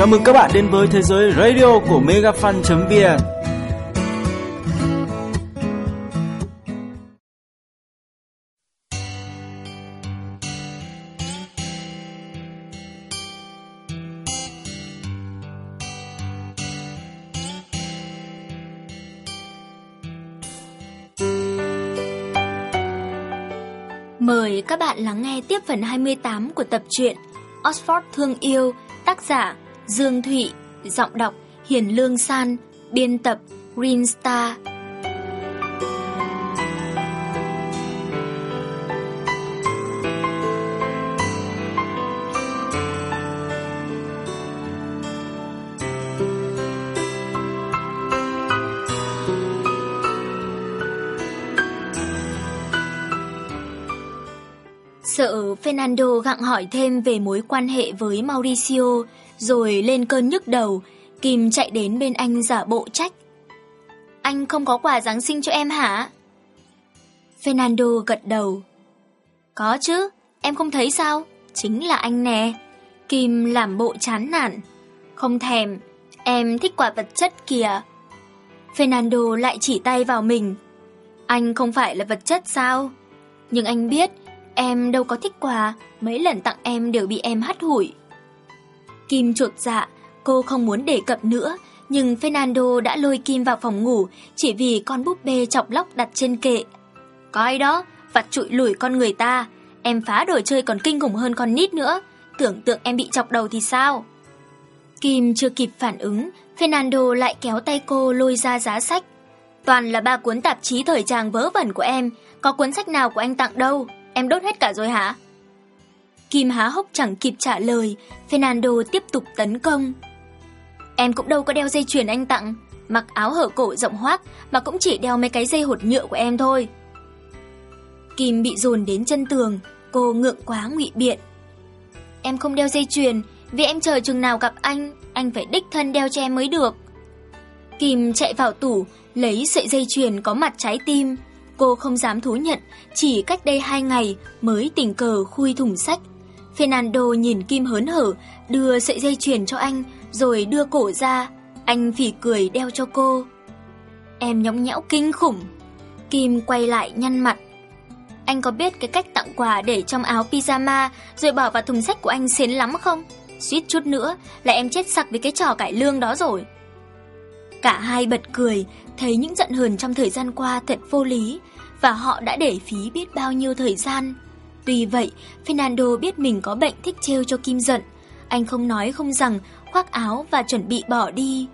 Chào mừng các bạn đến với thế giới radio của megafan.vn Mời các bạn lắng nghe tiếp phần 28 của tập truyện Oxford Thương Yêu, tác giả Dương Thụy, giọng đọc Hiền Lương San, biên tập Green Star. Sợ Fernando gặng hỏi thêm về mối quan hệ với Mauricio, rồi lên cơn nhức đầu, Kim chạy đến bên anh giả bộ trách. Anh không có quà Giáng sinh cho em hả? Fernando gật đầu. Có chứ, em không thấy sao? Chính là anh nè. Kim làm bộ chán nản. Không thèm, em thích quà vật chất kìa. Fernando lại chỉ tay vào mình. Anh không phải là vật chất sao? Nhưng anh biết Em đâu có thích quà, mấy lần tặng em đều bị em hắt hủi. Kim chuột dạ, cô không muốn đề cập nữa, nhưng Fernando đã lôi Kim vào phòng ngủ chỉ vì con búp bê chọc lóc đặt trên kệ. Coi đó, vặt trụi lủi con người ta, em phá đồ chơi còn kinh khủng hơn con nít nữa, tưởng tượng em bị chọc đầu thì sao? Kim chưa kịp phản ứng, Fernando lại kéo tay cô lôi ra giá sách. Toàn là ba cuốn tạp chí thời trang vớ vẩn của em, có cuốn sách nào của anh tặng đâu. Em đốt hết cả rồi hả? Kim há hốc chẳng kịp trả lời, Fernando tiếp tục tấn công. Em cũng đâu có đeo dây chuyền anh tặng, mặc áo hở cổ rộng hoác mà cũng chỉ đeo mấy cái dây hột nhựa của em thôi. Kim bị dồn đến chân tường, cô ngượng quá ngụy biện. Em không đeo dây chuyền, vì em chờ chừng nào gặp anh, anh phải đích thân đeo cho em mới được. Kim chạy vào tủ, lấy sợi dây chuyền có mặt trái tim, Cô không dám thú nhận, chỉ cách đây hai ngày mới tình cờ khui thùng sách. Fernando nhìn Kim hớn hở, đưa sợi dây chuyền cho anh, rồi đưa cổ ra. Anh phỉ cười đeo cho cô. Em nhõng nhẽo kinh khủng. Kim quay lại nhăn mặt. Anh có biết cái cách tặng quà để trong áo pyjama rồi bỏ vào thùng sách của anh xến lắm không? Suýt chút nữa là em chết sặc với cái trò cải lương đó rồi. Cả hai bật cười, thấy những giận hờn trong thời gian qua thật vô lý, và họ đã để phí biết bao nhiêu thời gian. Tuy vậy, Fernando biết mình có bệnh thích trêu cho Kim giận. Anh không nói không rằng, khoác áo và chuẩn bị bỏ đi.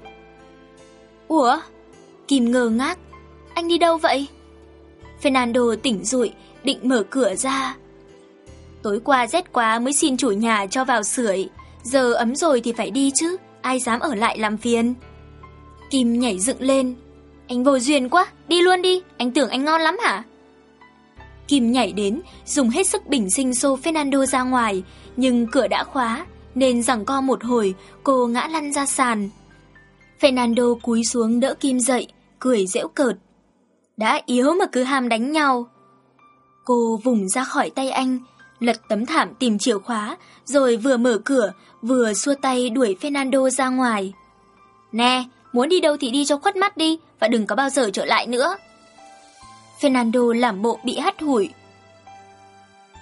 Ủa? Kim ngơ ngác. Anh đi đâu vậy? Fernando tỉnh rụi, định mở cửa ra. Tối qua rét quá mới xin chủ nhà cho vào sưởi. Giờ ấm rồi thì phải đi chứ, ai dám ở lại làm phiền. Kim nhảy dựng lên, anh vô duyên quá, đi luôn đi, anh tưởng anh ngon lắm hả? Kim nhảy đến, dùng hết sức bình sinh xô Fernando ra ngoài, nhưng cửa đã khóa, nên rằng co một hồi, cô ngã lăn ra sàn. Fernando cúi xuống đỡ Kim dậy, cười dễu cợt. Đã yếu mà cứ ham đánh nhau. Cô vùng ra khỏi tay anh, lật tấm thảm tìm chìa khóa, rồi vừa mở cửa, vừa xua tay đuổi Fernando ra ngoài. Nè, muốn đi đâu thì đi cho khuất mắt đi, và đừng có bao giờ trở lại nữa. Fernando làm bộ bị hắt hủi.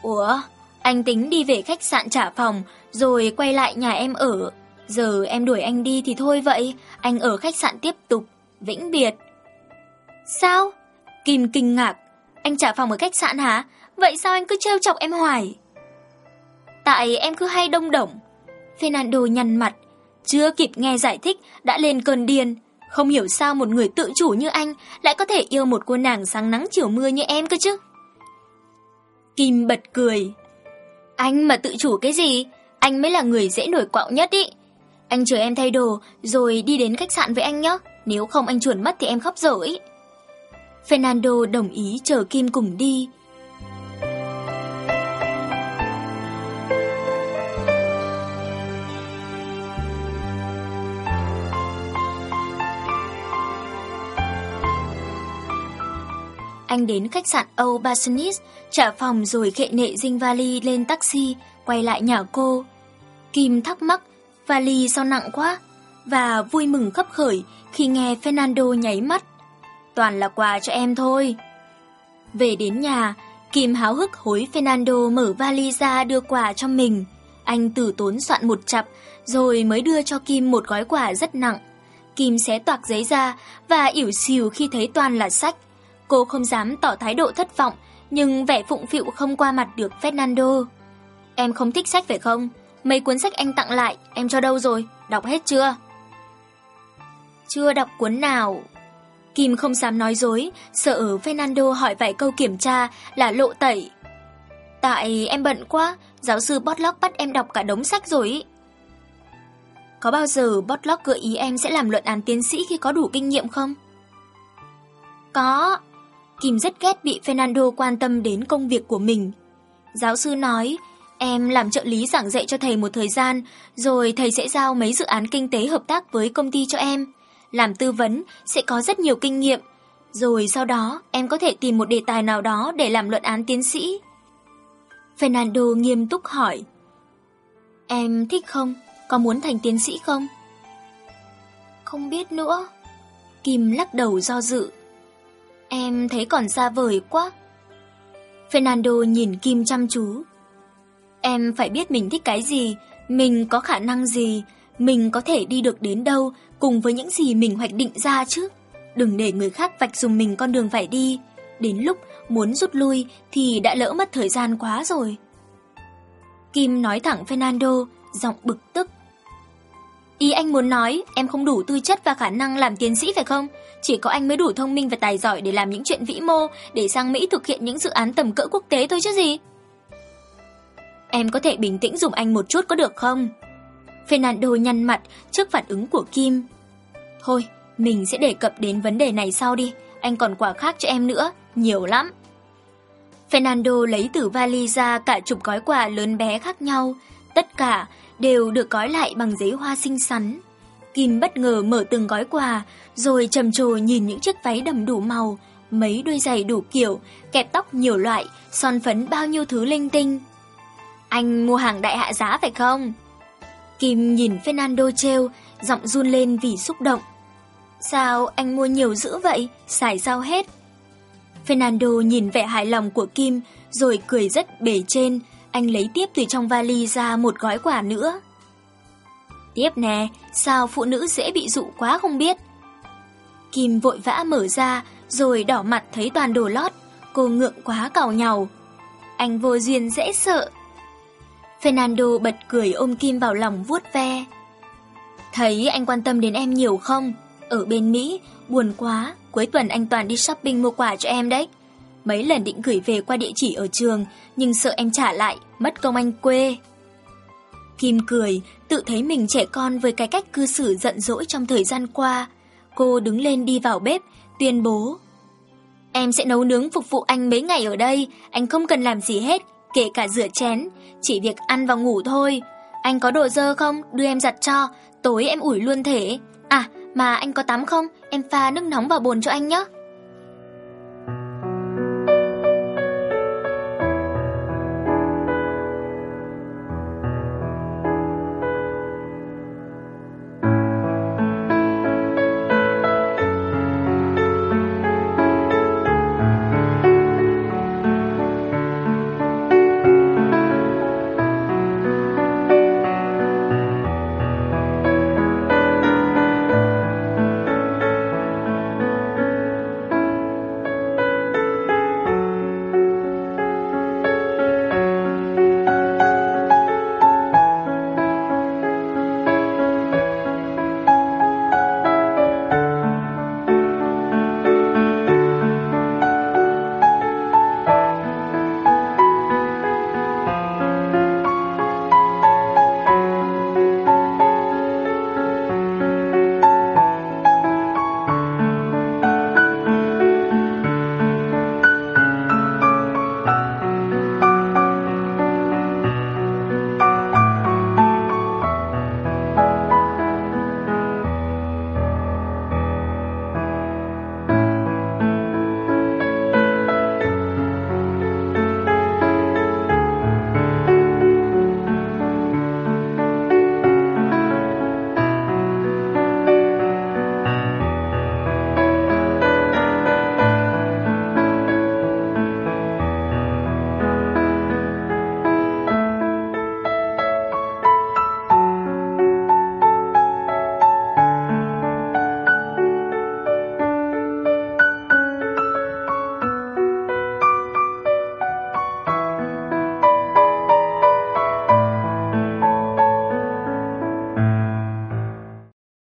Ủa, anh tính đi về khách sạn trả phòng, rồi quay lại nhà em ở. Giờ em đuổi anh đi thì thôi vậy, anh ở khách sạn tiếp tục, vĩnh biệt. Sao? Kim kinh ngạc. Anh trả phòng ở khách sạn hả? Vậy sao anh cứ trêu chọc em hoài? Tại em cứ hay đông đổng. Fernando nhăn mặt, chưa kịp nghe giải thích, đã lên cơn điên. Không hiểu sao một người tự chủ như anh lại có thể yêu một cô nàng sáng nắng chiều mưa như em cơ chứ. Kim bật cười. Anh mà tự chủ cái gì? Anh mới là người dễ nổi quạo nhất ý. Anh chờ em thay đồ, rồi đi đến khách sạn với anh nhé. Nếu không anh chuồn mất thì em khóc dở ý. Fernando đồng ý chờ Kim cùng đi. Anh đến khách sạn Âu Basanis, trả phòng rồi khệ nệ dinh vali lên taxi, quay lại nhà cô. Kim thắc mắc, vali sao nặng quá, và vui mừng khấp khởi khi nghe Fernando nháy mắt. Toàn là quà cho em thôi. Về đến nhà, Kim háo hức hối Fernando mở vali ra đưa quà cho mình. Anh tử tốn soạn một chặp, rồi mới đưa cho Kim một gói quà rất nặng. Kim xé toạc giấy ra và ỉu xìu khi thấy toàn là sách. Cô không dám tỏ thái độ thất vọng, nhưng vẻ phụng phịu không qua mặt được Fernando. Em không thích sách phải không? Mấy cuốn sách anh tặng lại, em cho đâu rồi? Đọc hết chưa? Chưa đọc cuốn nào. Kim không dám nói dối, sợ Fernando hỏi vài câu kiểm tra là lộ tẩy. Tại em bận quá, giáo sư Botlock bắt em đọc cả đống sách rồi ý. Có bao giờ Botlock gợi ý em sẽ làm luận án tiến sĩ khi có đủ kinh nghiệm không? Có. Kim rất ghét bị Fernando quan tâm đến công việc của mình. Giáo sư nói, em làm trợ lý giảng dạy cho thầy một thời gian, rồi thầy sẽ giao mấy dự án kinh tế hợp tác với công ty cho em. Làm tư vấn sẽ có rất nhiều kinh nghiệm, rồi sau đó em có thể tìm một đề tài nào đó để làm luận án tiến sĩ. Fernando nghiêm túc hỏi. Em thích không? Có muốn thành tiến sĩ không? Không biết nữa. Kim lắc đầu do dự. Em thấy còn xa vời quá. Fernando nhìn Kim chăm chú. Em phải biết mình thích cái gì, mình có khả năng gì, mình có thể đi được đến đâu cùng với những gì mình hoạch định ra chứ. Đừng để người khác vạch dùng mình con đường phải đi. Đến lúc muốn rút lui thì đã lỡ mất thời gian quá rồi. Kim nói thẳng Fernando, giọng bực tức. Ý anh muốn nói em không đủ tư chất và khả năng làm tiến sĩ phải không? Chỉ có anh mới đủ thông minh và tài giỏi để làm những chuyện vĩ mô, để sang Mỹ thực hiện những dự án tầm cỡ quốc tế thôi chứ gì. Em có thể bình tĩnh dùng anh một chút có được không? Fernando nhăn mặt trước phản ứng của Kim. Thôi, mình sẽ đề cập đến vấn đề này sau đi, anh còn quà khác cho em nữa, nhiều lắm. Fernando lấy từ vali ra cả chục gói quà lớn bé khác nhau, tất cả đều được gói lại bằng giấy hoa xinh xắn. Kim bất ngờ mở từng gói quà, rồi trầm trồ nhìn những chiếc váy đầm đủ màu, mấy đôi giày đủ kiểu, kẹp tóc nhiều loại, son phấn bao nhiêu thứ linh tinh. Anh mua hàng đại hạ giá phải không? Kim nhìn Fernando treo, giọng run lên vì xúc động. Sao anh mua nhiều dữ vậy, xài sao hết? Fernando nhìn vẻ hài lòng của Kim, rồi cười rất bề trên, anh lấy tiếp từ trong vali ra một gói quà nữa. Tiếp nè, sao phụ nữ dễ bị dụ quá không biết. Kim vội vã mở ra, rồi đỏ mặt thấy toàn đồ lót, cô ngượng quá cào nhàu. Anh vô duyên dễ sợ. Fernando bật cười ôm Kim vào lòng vuốt ve. Thấy anh quan tâm đến em nhiều không? Ở bên Mỹ, buồn quá, cuối tuần anh toàn đi shopping mua quà cho em đấy. Mấy lần định gửi về qua địa chỉ ở trường, nhưng sợ em trả lại, mất công anh quê. Kim cười, tự thấy mình trẻ con với cái cách cư xử giận dỗi trong thời gian qua. Cô đứng lên đi vào bếp, tuyên bố. Em sẽ nấu nướng phục vụ anh mấy ngày ở đây, anh không cần làm gì hết, kể cả rửa chén, chỉ việc ăn và ngủ thôi. Anh có đồ dơ không? Đưa em giặt cho, tối em ủi luôn thể. À, mà anh có tắm không? Em pha nước nóng vào bồn cho anh nhé.